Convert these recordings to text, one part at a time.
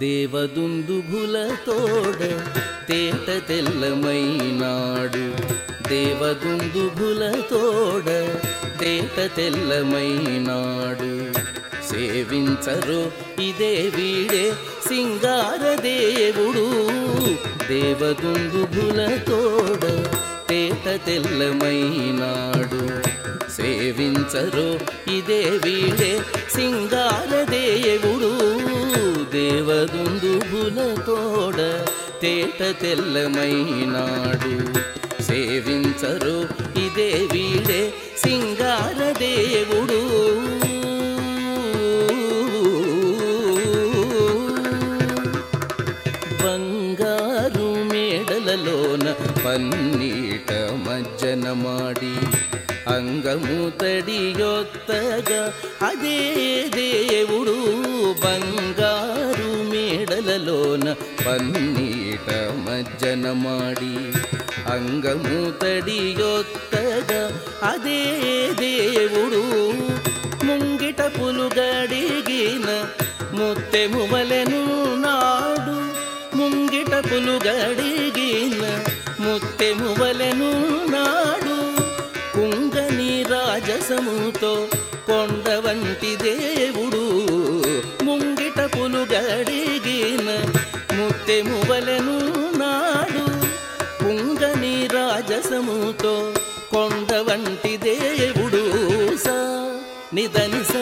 దేవదుందుభులతోడ తేట తెల్లమైనాడు. దేవదుందుభులతోడ తేట తెల్లమైనాడు. సేవించరు ఇదే వీడే సింగార దేవుడు. దేవదుందుభులతోడ తేట తెల్లమైనాడు. సేవించరు ఇదే వీడే సింగ తోడ తేట తెల్లమైనాడు. సేవించరు ఇదే వీడే సింగార దేవుడు. బంగారు మేడలలోన పన్నీట మజ్జన మాడి అంగము తడియొత్తగా అదే దేవుడు. మేడలలోన పన్నీట మజ్జన ಮಾಡಿ అంగము తడియొత్తగా అదే దేవుడు ముంగిట పులుగడిగిన ముత్తెము వలెను నాడు ముంగిట పులుగడిగిన ముత్తెము వలెను నాడు కుంగని రాజసముతో కొండ వంటి నిదనిస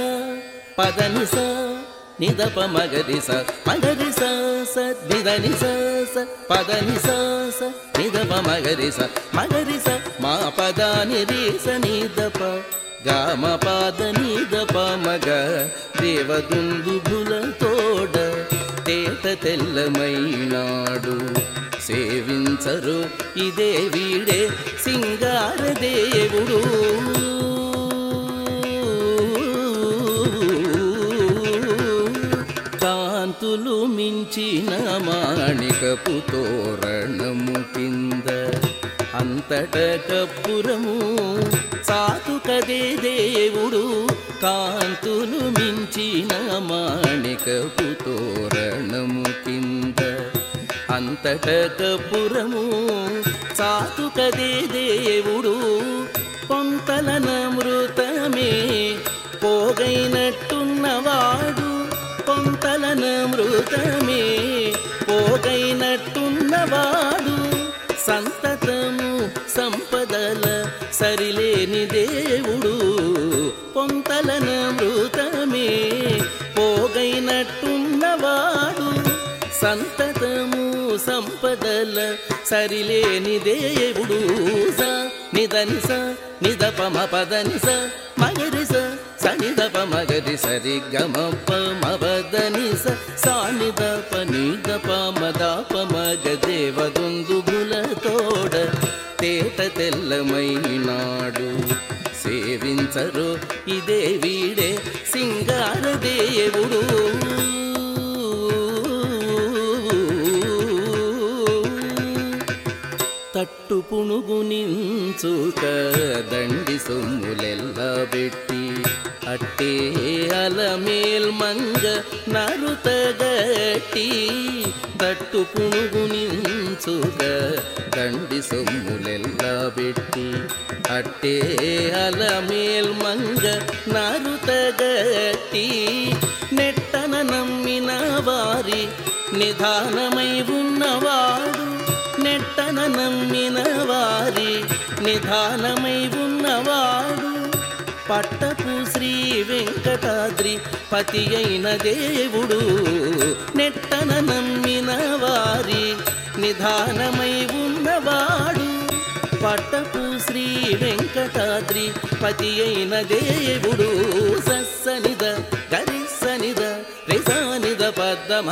పదనిస నిదప మగదిస మగదిస స నిదనిస పదనిస నిదప మగదిస మగదిస మా పదాని రీస నిదప గామ పాద నిదప మగ దేవదుందుభుల తోడ తేట తెల్లమైనాడు సేవించరు ఇదే వీడే సింగార దేవుడు. కాంతులు మించిన మాణికపు తోరణము కింద అంతట కప్పురము సాతుకదే దేవుడు కాంతులు మించిన మాణికపు తోరణము కింద అంతట కప్పురము సాతుకదే దేవుడు పొంతలన మృతమే సంతతమే పోగైనట్టున్నవాడు సంతతము సంపదల సరిలేని దేవుడు. పొంతలన మృతమే పోగైనట్టున్నవాడు సంతతము సంపదల సరిలేని దేవుడు. స నిదనిస నిదపమ పదనిస మగరిస సనిదప మగరి సరి గమప మవదనిస సానిదప నిదప మదాప మగ దేవదుందుబుల తోడ తేట తెల్లమైనాడు సేవించరు ఇదే వీడే సింగార దేవుడు తట్టు పుణుగు నించుక దండి సొమ్ములెల్ల పెట్టి అట్టే అలమేల్ మంగ నరుతగట్టి దట్టు పుణుగు నించుక దండి సొమ్ములెల్ల పెట్టి అట్టే అలమేల్ మంగ నరుతగట్టి నెట్టన నమ్మిన వారి నిధానమై ఉన్నవాడు. నెట్టన నమ్మిన నిధానమై ఉన్నవాడు పట్టపు శ్రీ వెంకటాద్రి పతి అయిన దేవుడు. నెట్టన నమ్మిన వారి నిధానమై ఉన్నవాడు పట్టపు శ్రీ వెంకటాద్రి పతి అయిన దేవుడు. సస్సనిద గరిసనిద రిసానిద పద్దమ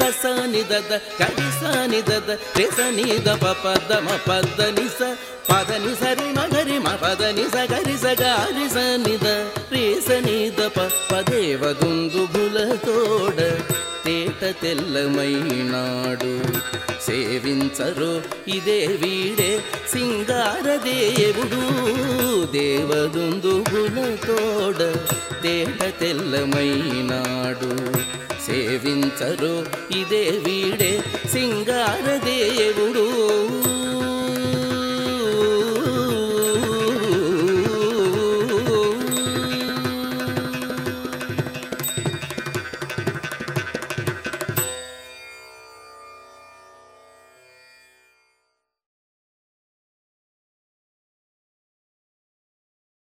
పద్దనిస ససనిదద గరిసనిదద రిసనిద పద్దమ పద్దనిస పదని సరి మగరి మ పదని సగరి సగారి సనిద రేసనిద పదేవదుందుభుల తోడ తేట తెల్లమైనాడు సేవించరు ఇదే వీడే సింగారదేవుడు దేవదుందుగుల తోడ తేట తెల్లమైనాడు. సేవించరు ఇదే వీడే సింగార దేవుడు